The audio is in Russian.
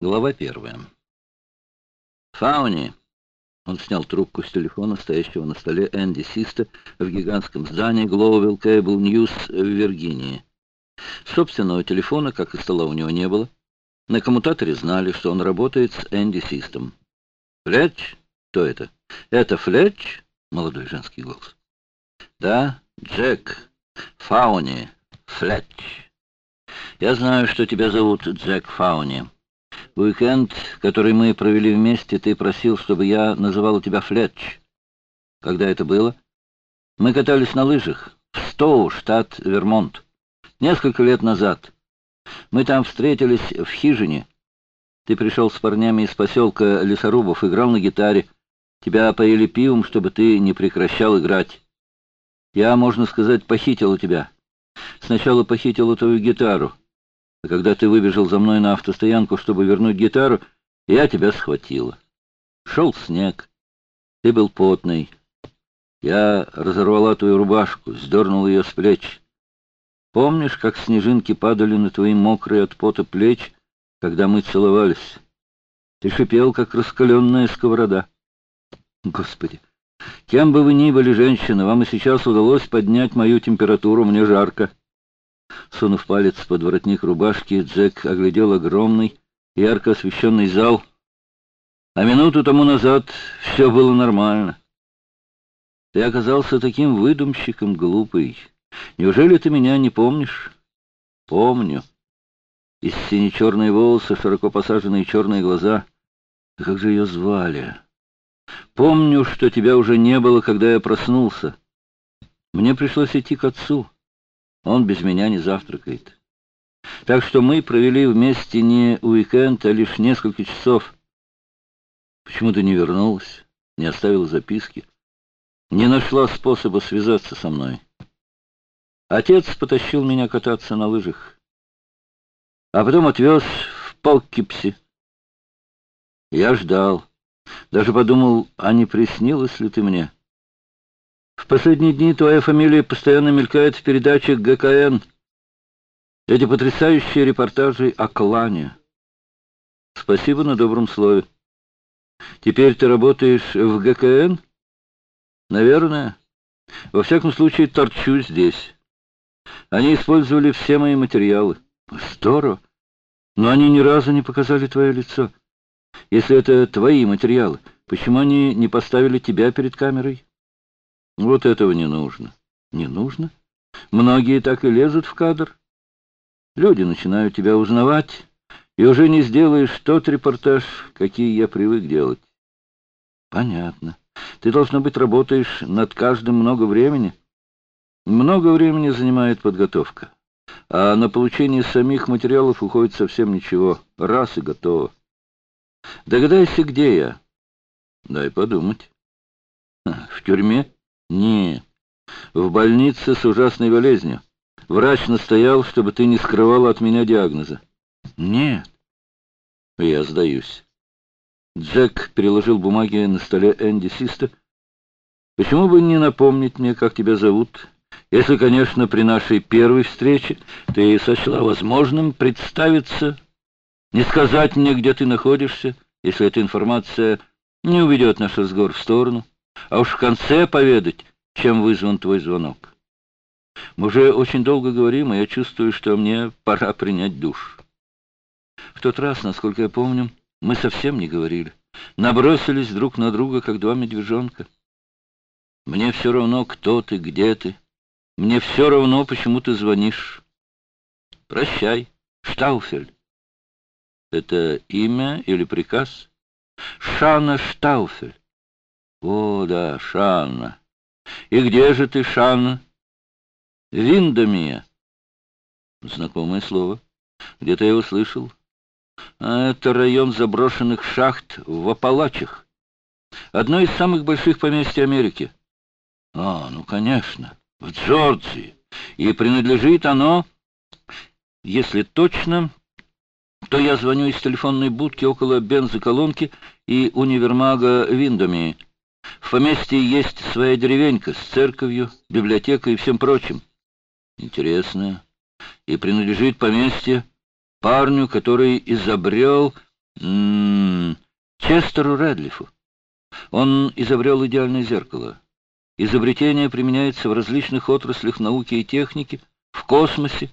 Глава первая. Фауни. Он снял трубку с телефона, стоящего на столе Энди Систа в гигантском здании Global Cable News в Виргинии. Собственного телефона, как и стола, у него не было. На коммутаторе знали, что он работает с Энди Систом. «Флетч? Кто это?» «Это Флетч?» — молодой женский голос. «Да, Джек. Фауни. Флетч. Я знаю, что тебя зовут Джек Фауни». Уикенд, который мы провели вместе, ты просил, чтобы я называл тебя Флетч. Когда это было? Мы катались на лыжах в Стоу, штат Вермонт. Несколько лет назад. Мы там встретились в хижине. Ты пришел с парнями из поселка Лесорубов, играл на гитаре. Тебя поили пивом, чтобы ты не прекращал играть. Я, можно сказать, похитила тебя. Сначала похитила твою гитару. А когда ты выбежал за мной на автостоянку, чтобы вернуть гитару, я тебя схватила. Шел снег. Ты был потный. Я разорвала твою рубашку, сдернул ее с плеч. Помнишь, как снежинки падали на твои мокрые от пота плеч, когда мы целовались? Ты шипел, как раскаленная сковорода. Господи, кем бы вы ни были, женщина, вам и сейчас удалось поднять мою температуру, мне жарко. Сунув палец под воротник рубашки, Джек оглядел огромный, ярко освещенный зал. А минуту тому назад все было нормально. Ты оказался таким выдумщиком глупый. Неужели ты меня не помнишь? Помню. И сине-черные волосы, широко посаженные черные глаза. Как же ее звали? Помню, что тебя уже не было, когда я проснулся. Мне пришлось идти к отцу. Он без меня не завтракает. Так что мы провели вместе не уикенд, а лишь несколько часов. Почему ты не вернулась, не оставила записки, не нашла способа связаться со мной? Отец потащил меня кататься на лыжах, а потом отвез в Поккипси. Я ждал, даже подумал, а не приснилась ли ты мне? В последние дни твоя фамилия постоянно мелькает в передачах ГКН. Эти потрясающие репортажи о клане. Спасибо на добром слове. Теперь ты работаешь в ГКН? Наверное. Во всяком случае, торчу здесь. Они использовали все мои материалы. Здорово. Но они ни разу не показали твое лицо. Если это твои материалы, почему они не поставили тебя перед камерой? Вот этого не нужно. Не нужно? Многие так и лезут в кадр. Люди начинают тебя узнавать, и уже не сделаешь тот репортаж, какие я привык делать. Понятно. Ты, должно быть, работаешь над каждым много времени. Много времени занимает подготовка. А на получение самих материалов уходит совсем ничего. Раз и готово. Догадайся, где я? Дай подумать. В тюрьме? Нет, в больнице с ужасной болезнью. Врач настоял, чтобы ты не скрывала от меня диагноза. Нет. Я сдаюсь. Джек переложил бумаги на столе Энди Систа. Почему бы не напомнить мне, как тебя зовут? Если, конечно, при нашей первой встрече ты сочла возможным представиться, не сказать мне, где ты находишься, если эта информация не уведет наш разговор в сторону а уж в конце поведать, чем вызван твой звонок. Мы уже очень долго говорим, и я чувствую, что мне пора принять душ. В тот раз, насколько я помню, мы совсем не говорили. Набросились друг на друга, как два медвежонка. Мне все равно, кто ты, где ты. Мне все равно, почему ты звонишь. Прощай, Штауфель. Это имя или приказ? Шана Штауфель. О, да, Шанна. И где же ты, Шанна? Виндомия. Знакомое слово. Где-то я его слышал. А это район заброшенных шахт в Апалачах. Одно из самых больших поместьй Америки. А, ну, конечно, в Джорджии. И принадлежит оно, если точно, то я звоню из телефонной будки около бензоколонки и универмага Виндомии. В поместье есть своя деревенька с церковью, библиотекой и всем прочим. Интересно. И принадлежит поместье парню, который изобрел М -м, Честеру Рэдлифу. Он изобрел идеальное зеркало. Изобретение применяется в различных отраслях науки и техники, в космосе